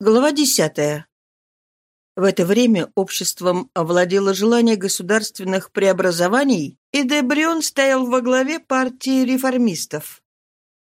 Глава десятая. В это время обществом овладело желание государственных преобразований, и Дебрион стоял во главе партии реформистов.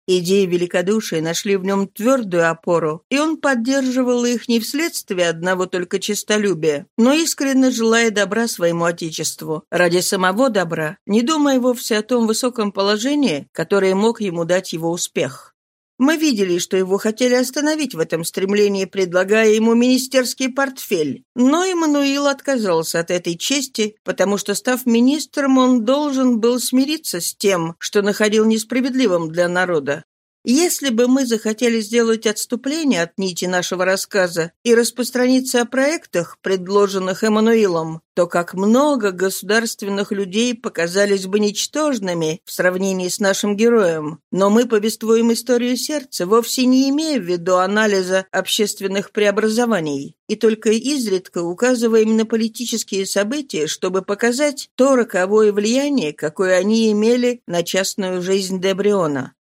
Идеи великодушия нашли в нем твердую опору, и он поддерживал их не вследствие одного только честолюбия, но искренне желая добра своему Отечеству, ради самого добра, не думая вовсе о том высоком положении, которое мог ему дать его успех. Мы видели, что его хотели остановить в этом стремлении, предлагая ему министерский портфель. Но Эммануил отказался от этой чести, потому что, став министром, он должен был смириться с тем, что находил несправедливым для народа. Если бы мы захотели сделать отступление от нити нашего рассказа и распространиться о проектах, предложенных Эммануилом, то как много государственных людей показались бы ничтожными в сравнении с нашим героем. Но мы повествуем историю сердца, вовсе не имея в виду анализа общественных преобразований, и только изредка указываем на политические события, чтобы показать то роковое влияние, какое они имели на частную жизнь Дебриона.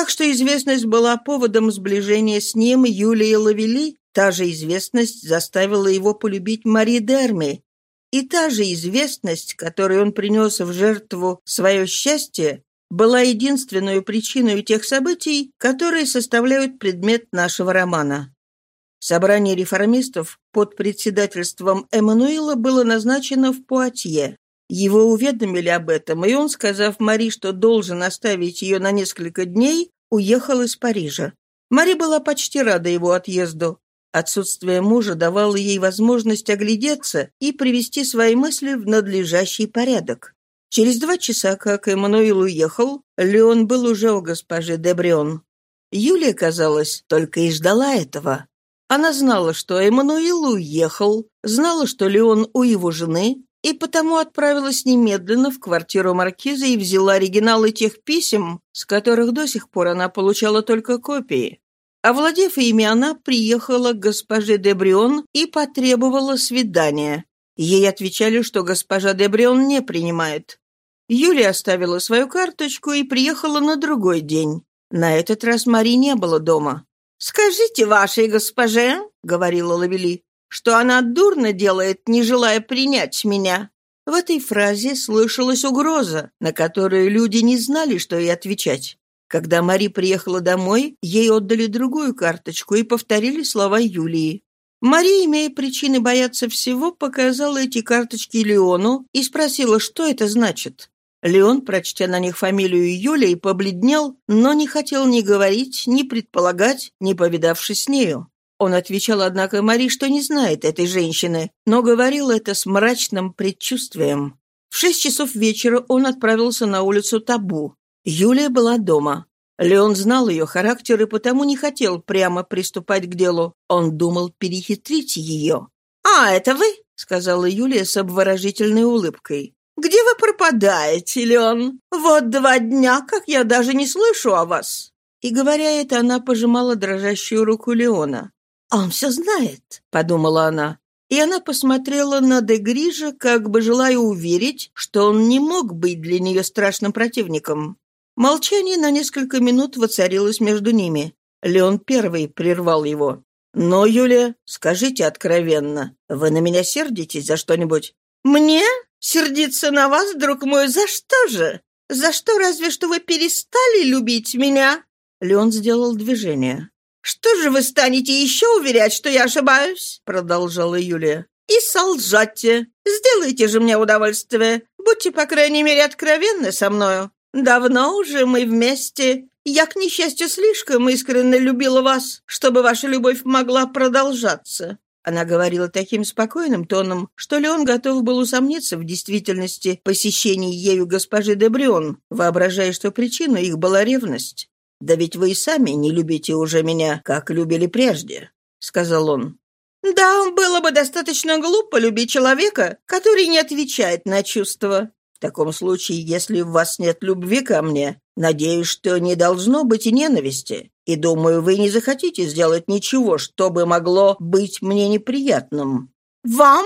Так что известность была поводом сближения с ним Юлии Лавели, та же известность заставила его полюбить Мари Дерми, и та же известность, которой он принес в жертву свое счастье, была единственной причиной тех событий, которые составляют предмет нашего романа. Собрание реформистов под председательством Эммануила было назначено в Пуатье. Его уведомили об этом, и он, сказав Мари, что должен оставить ее на несколько дней, уехал из Парижа. Мари была почти рада его отъезду. Отсутствие мужа давало ей возможность оглядеться и привести свои мысли в надлежащий порядок. Через два часа, как Эммануил уехал, Леон был уже у госпожи Дебрион. Юлия, казалось, только и ждала этого. Она знала, что Эммануил уехал, знала, что Леон у его жены, и потому отправилась немедленно в квартиру маркиза и взяла оригиналы тех писем, с которых до сих пор она получала только копии. Овладев ими, она приехала к госпоже Дебрион и потребовала свидания. Ей отвечали, что госпожа Дебрион не принимает. Юлия оставила свою карточку и приехала на другой день. На этот раз Мари не было дома. «Скажите вашей госпоже», — говорила Лавели, что она дурно делает, не желая принять меня». В этой фразе слышалась угроза, на которую люди не знали, что ей отвечать. Когда Мари приехала домой, ей отдали другую карточку и повторили слова Юлии. Мари, имея причины бояться всего, показала эти карточки Леону и спросила, что это значит. Леон, прочтя на них фамилию Юлии, побледнел, но не хотел ни говорить, ни предполагать, не повидавшись с нею. Он отвечал, однако, Мари, что не знает этой женщины, но говорил это с мрачным предчувствием. В шесть часов вечера он отправился на улицу Табу. Юлия была дома. Леон знал ее характер и потому не хотел прямо приступать к делу. Он думал перехитрить ее. «А, это вы?» — сказала Юлия с обворожительной улыбкой. «Где вы пропадаете, Леон? Вот два дня, как я даже не слышу о вас». И, говоря это, она пожимала дрожащую руку Леона. «Он все знает», — подумала она. И она посмотрела на Дегрижа, как бы желая уверить, что он не мог быть для нее страшным противником. Молчание на несколько минут воцарилось между ними. Леон первый прервал его. «Но, Юлия, скажите откровенно, вы на меня сердитесь за что-нибудь?» «Мне? Сердиться на вас, друг мой, за что же? За что разве что вы перестали любить меня?» Леон сделал движение. «Что же вы станете еще уверять, что я ошибаюсь?» — продолжала Юлия. «И солжате. Сделайте же мне удовольствие. Будьте, по крайней мере, откровенны со мною. Давно уже мы вместе. Я, к несчастью, слишком искренне любила вас, чтобы ваша любовь могла продолжаться». Она говорила таким спокойным тоном, что Леон готов был усомниться в действительности посещений ею госпожи Дебрион, воображая, что причиной их была ревность. «Да ведь вы и сами не любите уже меня, как любили прежде», — сказал он. «Да, было бы достаточно глупо любить человека, который не отвечает на чувства. В таком случае, если в вас нет любви ко мне, надеюсь, что не должно быть и ненависти, и думаю, вы не захотите сделать ничего, чтобы могло быть мне неприятным». «Вам?»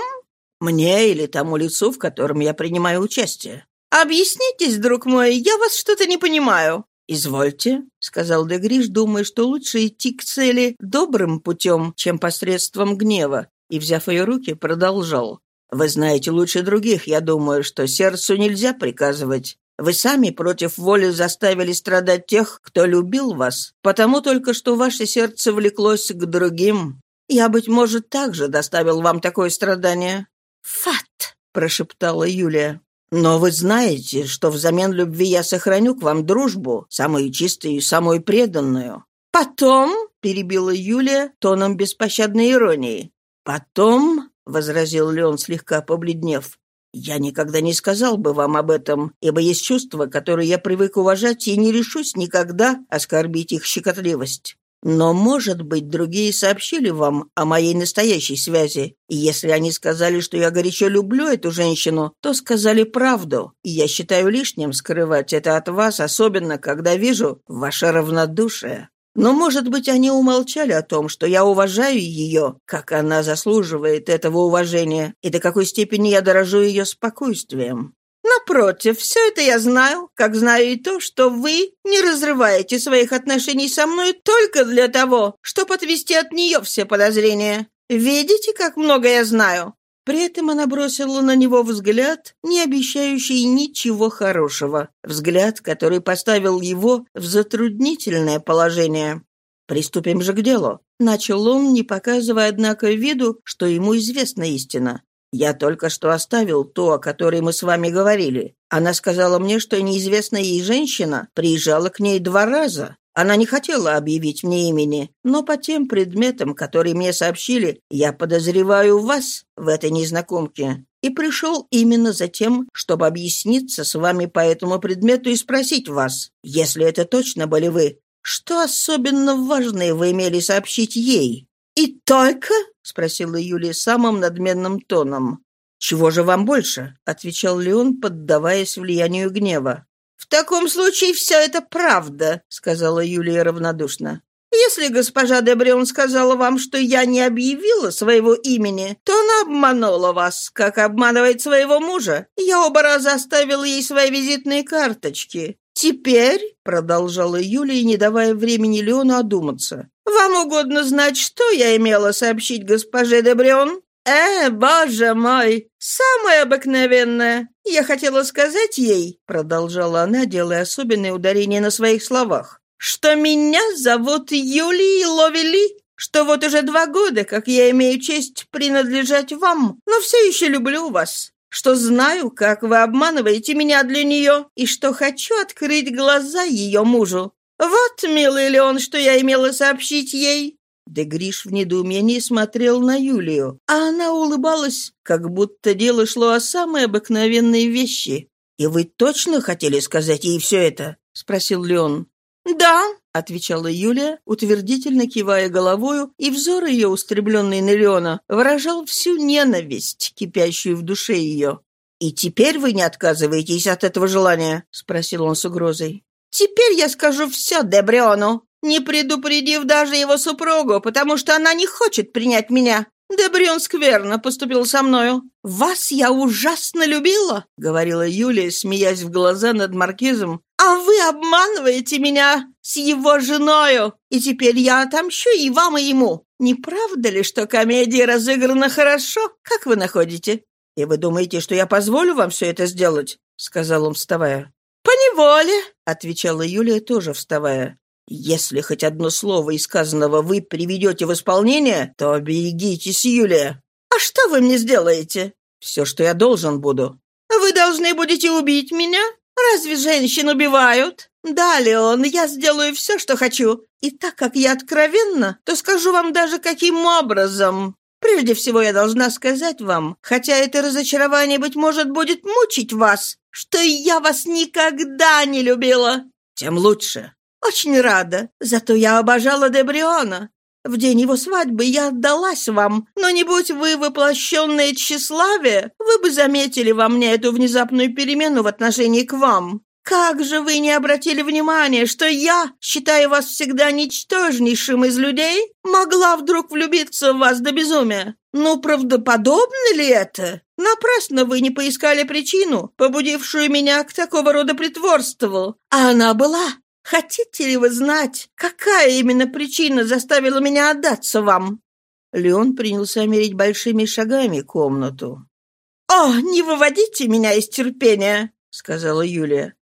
«Мне или тому лицу, в котором я принимаю участие». «Объяснитесь, друг мой, я вас что-то не понимаю. «Извольте», — сказал Дегриш, думая, что лучше идти к цели добрым путем, чем посредством гнева, и, взяв ее руки, продолжал. «Вы знаете лучше других, я думаю, что сердцу нельзя приказывать. Вы сами против воли заставили страдать тех, кто любил вас, потому только что ваше сердце влеклось к другим. Я, быть может, также доставил вам такое страдание». «Фат!» — прошептала Юлия. «Но вы знаете, что взамен любви я сохраню к вам дружбу, самую чистую и самую преданную». «Потом?» — перебила Юлия тоном беспощадной иронии. «Потом», — возразил Леон, слегка побледнев, «я никогда не сказал бы вам об этом, ибо есть чувства, которые я привык уважать и не решусь никогда оскорбить их щекотливость. Но, может быть, другие сообщили вам о моей настоящей связи, и если они сказали, что я горячо люблю эту женщину, то сказали правду, и я считаю лишним скрывать это от вас, особенно когда вижу ваше равнодушие. Но, может быть, они умолчали о том, что я уважаю ее, как она заслуживает этого уважения, и до какой степени я дорожу ее спокойствием. Напротив, все это я знаю, как знаю и то, что вы не разрываете своих отношений со мной только для того, чтобы отвести от нее все подозрения. Видите, как много я знаю? При этом она бросила на него взгляд, не обещающий ничего хорошего. Взгляд, который поставил его в затруднительное положение. «Приступим же к делу», — начал он, не показывая, однако, виду, что ему известна истина. «Я только что оставил то, о которой мы с вами говорили. Она сказала мне, что неизвестная ей женщина приезжала к ней два раза. Она не хотела объявить мне имени, но по тем предметам, которые мне сообщили, я подозреваю вас в этой незнакомке. И пришел именно за тем, чтобы объясниться с вами по этому предмету и спросить вас, если это точно были вы, что особенно важное вы имели сообщить ей?» «И только?» — спросила Юлия самым надменным тоном. «Чего же вам больше?» — отвечал Леон, поддаваясь влиянию гнева. «В таком случае все это правда», — сказала Юлия равнодушно. «Если госпожа Дебрион сказала вам, что я не объявила своего имени, то она обманула вас, как обманывает своего мужа. Я оба раза оставила ей свои визитные карточки. Теперь, — продолжала Юлия, не давая времени Леону одуматься, — вам угодно знать, что я имела сообщить госпоже Дебрион?» «Э, боже мой! Самое обыкновенное! Я хотела сказать ей, — продолжала она, делая особенное ударение на своих словах, — что меня зовут Юлией Ловели, что вот уже два года, как я имею честь принадлежать вам, но все еще люблю вас, что знаю, как вы обманываете меня для нее, и что хочу открыть глаза ее мужу. Вот, милый Леон, что я имела сообщить ей. Дегриш в недоумении смотрел на Юлию, а она улыбалась, как будто дело шло о самой обыкновенной вещи. «И вы точно хотели сказать ей все это?» — спросил Леон. «Да», — отвечала Юлия, утвердительно кивая головою, и взор ее, устремленный на Леона, выражал всю ненависть, кипящую в душе ее. «И теперь вы не отказываетесь от этого желания?» — спросил он с угрозой. «Теперь я скажу все Дебриону не предупредив даже его супругу, потому что она не хочет принять меня. Дебрион скверно поступил со мною. Вас я ужасно любила, — говорила Юлия, смеясь в глаза над маркизом. А вы обманываете меня с его женою, и теперь я отомщу и вам, и ему. Не правда ли, что комедия разыграна хорошо? Как вы находите? И вы думаете, что я позволю вам все это сделать? — сказал он, вставая. «Поневоле», — отвечала Юлия, тоже вставая. Если хоть одно слово из сказанного вы приведете в исполнение, то берегитесь, Юлия. А что вы мне сделаете? Все, что я должен буду. Вы должны будете убить меня? Разве женщин убивают? Да, Леон, я сделаю все, что хочу. И так как я откровенна, то скажу вам даже, каким образом. Прежде всего я должна сказать вам, хотя это разочарование, быть может, будет мучить вас, что я вас никогда не любила. Тем лучше. «Очень рада. Зато я обожала Дебриона. В день его свадьбы я отдалась вам, но не будь вы воплощенное тщеславие, вы бы заметили во мне эту внезапную перемену в отношении к вам. Как же вы не обратили внимания, что я, считая вас всегда ничтожнейшим из людей, могла вдруг влюбиться в вас до безумия? Ну, правдоподобно ли это? Напрасно вы не поискали причину, побудившую меня к такого рода притворству. А она была. Хотите ли вы знать, какая именно причина заставила меня отдаться вам?» Леон принялся мерить большими шагами комнату. «О, не выводите меня из терпения!» — сказала Юлия.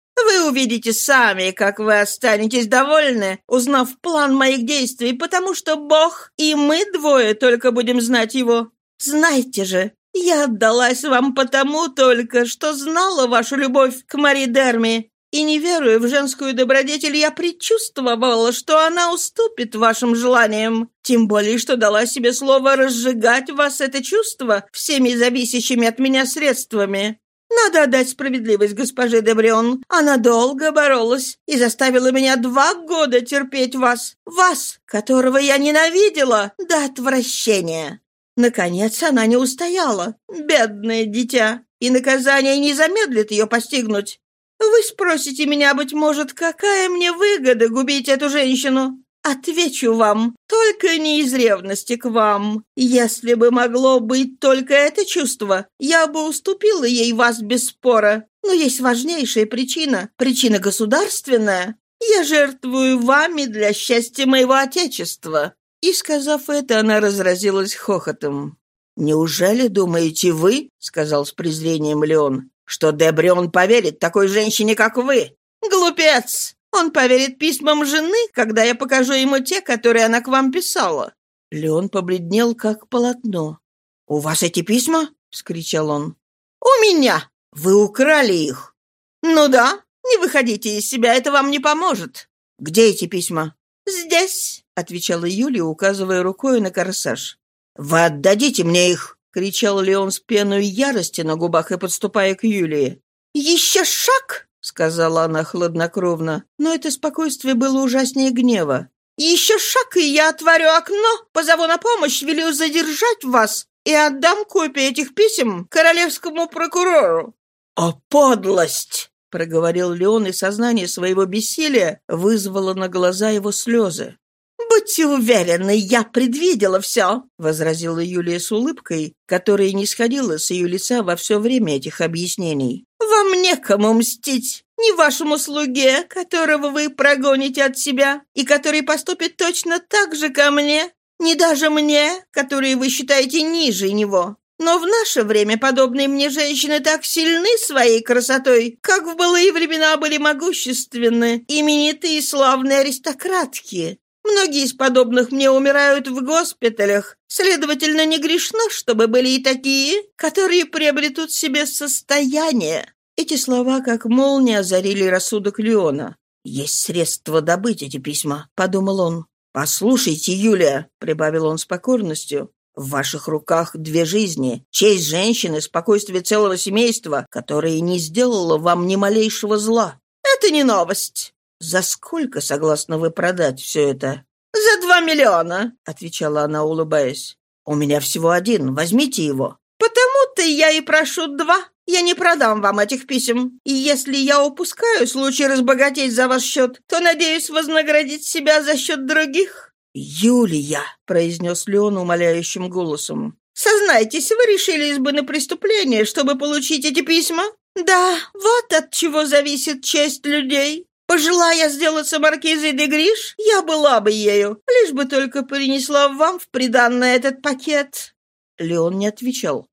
«Вы увидите сами, как вы останетесь довольны, узнав план моих действий, потому что Бог и мы двое только будем знать его. Знайте же, я отдалась вам потому только, что знала вашу любовь к Мари Дерми, и не веруя в женскую добродетель, я предчувствовала, что она уступит вашим желаниям. Тем более, что дала себе слово разжигать вас это чувство всеми зависящими от меня средствами. Надо отдать справедливость госпоже Дебрион. Она долго боролась и заставила меня два года терпеть вас. Вас, которого я ненавидела до отвращения. Наконец она не устояла, бедное дитя, и наказание не замедлит ее постигнуть. Вы спросите меня, быть может, какая мне выгода губить эту женщину? Отвечу вам, только не из ревности к вам. Если бы могло быть только это чувство, я бы уступила ей вас без спора. Но есть важнейшая причина, причина государственная. Я жертвую вами для счастья моего Отечества». И, сказав это, она разразилась хохотом. «Неужели думаете вы, — сказал с презрением Леон, что Дебрион поверит такой женщине, как вы. Глупец! Он поверит письмам жены, когда я покажу ему те, которые она к вам писала». Леон побледнел, как полотно. «У вас эти письма?» — вскричал он. «У меня! Вы украли их!» «Ну да, не выходите из себя, это вам не поможет». «Где эти письма?» «Здесь», — отвечала Юлия, указывая рукой на корсаж. «Вы отдадите мне их!» — кричал Леон с пеной ярости на губах и подступая к Юлии. «Еще шаг!» — сказала она хладнокровно, но это спокойствие было ужаснее гнева. «Еще шаг, и я отворю окно, позову на помощь, велю задержать вас и отдам копии этих писем королевскому прокурору». «О, подлость!» — проговорил Леон, и сознание своего бессилия вызвало на глаза его слезы. «Будьте уверены, я предвидела все», — возразила Юлия с улыбкой, которая не сходила с ее лица во все время этих объяснений. «Вам некому мстить, ни вашему слуге, которого вы прогоните от себя, и который поступит точно так же ко мне, ни даже мне, которые вы считаете ниже него. Но в наше время подобные мне женщины так сильны своей красотой, как в былые времена были могущественны, именитые и славные аристократки. Многие из подобных мне умирают в госпиталях. Следовательно, не грешно, чтобы были и такие, которые приобретут себе состояние». Эти слова, как молния, озарили рассудок Леона. «Есть средства добыть эти письма», — подумал он. «Послушайте, Юлия», — прибавил он с покорностью, «в ваших руках две жизни, честь женщины, спокойствие целого семейства, которое не сделало вам ни малейшего зла». «Это не новость. «За сколько согласны вы продать все это?» «За два миллиона», — отвечала она, улыбаясь. «У меня всего один. Возьмите его». «Потому-то я и прошу два. Я не продам вам этих писем. И если я упускаю случай разбогатеть за ваш счет, то надеюсь вознаградить себя за счет других». «Юлия», — произнес Леон умоляющим голосом. «Сознайтесь, вы решились бы на преступление, чтобы получить эти письма?» «Да, вот от чего зависит честь людей. Пожелая сделаться маркизой де Гриш, я была бы ею, лишь бы только принесла вам в приданное этот пакет». Леон не отвечал.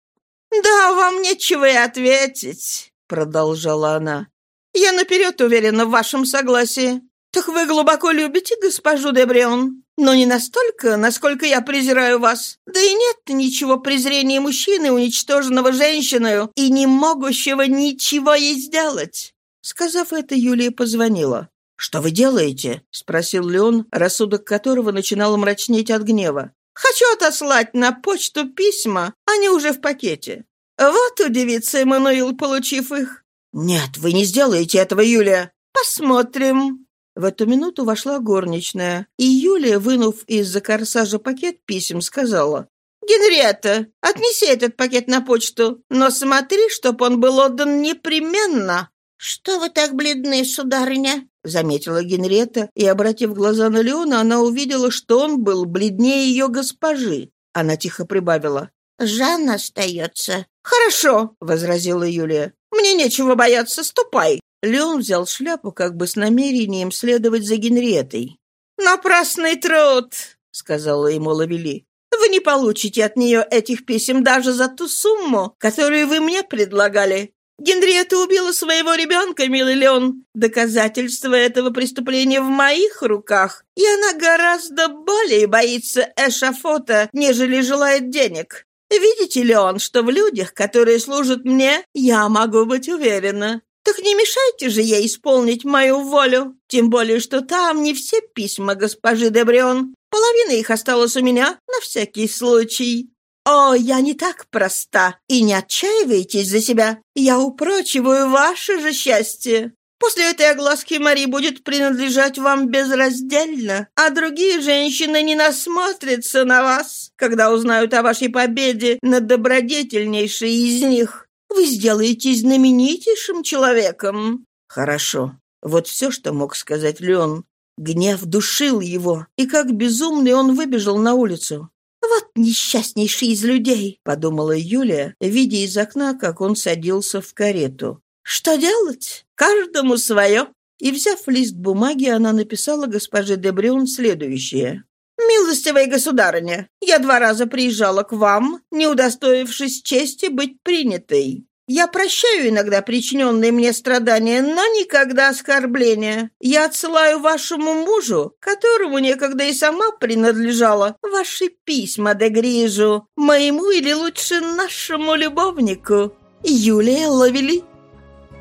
«Да, вам нечего и ответить», — продолжала она. «Я наперед уверена в вашем согласии. Так вы глубоко любите госпожу де Брион, но не настолько, насколько я презираю вас. Да и нет ничего презрения мужчины, уничтоженного женщиной, и не могущего ничего ей сделать. Сказав это, Юлия позвонила. «Что вы делаете?» — спросил Леон, рассудок которого начинал мрачнеть от гнева. «Хочу отослать на почту письма, они уже в пакете. Вот удивится Эммануил, получив их». «Нет, вы не сделаете этого, Юлия». «Посмотрим». В эту минуту вошла горничная, и Юлия, вынув из-за корсажа пакет писем, сказала, «Генриетта, отнеси этот пакет на почту, но смотри, чтоб он был отдан непременно». «Что вы так бледны, сударыня?» — заметила Генрета, и, обратив глаза на Леона, она увидела, что он был бледнее ее госпожи. Она тихо прибавила. «Жанна остается». «Хорошо», — возразила Юлия. «Мне нечего бояться, ступай». Леон взял шляпу как бы с намерением следовать за Генриетой. «Напрасный труд», — сказала ему Лавели. «Вы не получите от нее этих писем даже за ту сумму, которую вы мне предлагали. Генриетта убила своего ребенка, милый Леон. Доказательства этого преступления в моих руках, и она гораздо более боится эшафота, нежели желает денег. Видите, Леон, что в людях, которые служат мне, я могу быть уверена. Так не мешайте же ей исполнить мою волю. Тем более, что там не все письма госпожи Дебрион. Половина их осталась у меня на всякий случай. «О, я не так проста, и не отчаивайтесь за себя. Я упрочиваю ваше же счастье. После этой огласки Мари будет принадлежать вам безраздельно, а другие женщины не насмотрятся на вас, когда узнают о вашей победе над добродетельнейшей из них. Вы сделаетесь знаменитейшим человеком». «Хорошо. Вот все, что мог сказать Леон. Гнев душил его, и как безумный он выбежал на улицу. «Вот несчастнейший из людей», — подумала Юлия, видя из окна, как он садился в карету. «Что делать? Каждому свое». И, взяв лист бумаги, она написала госпоже Дебрюн следующее. «Милостивая государыня, я два раза приезжала к вам, не удостоившись чести быть принятой. Я прощаю иногда причиненные мне страдания, но никогда оскорбления. Я отсылаю вашему мужу, которому некогда и сама принадлежала, ваши письма де Грижу, моему или лучше нашему любовнику, Юлия Ловели».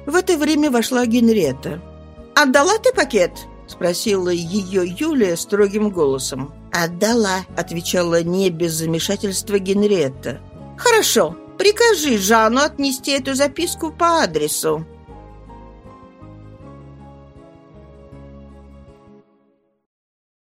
В это время вошла Генрета. «Отдала ты пакет?» — спросила ее Юлия строгим голосом. «Отдала», — отвечала не без замешательства Генрета. «Хорошо. Прикажи Жанну отнести эту записку по адресу.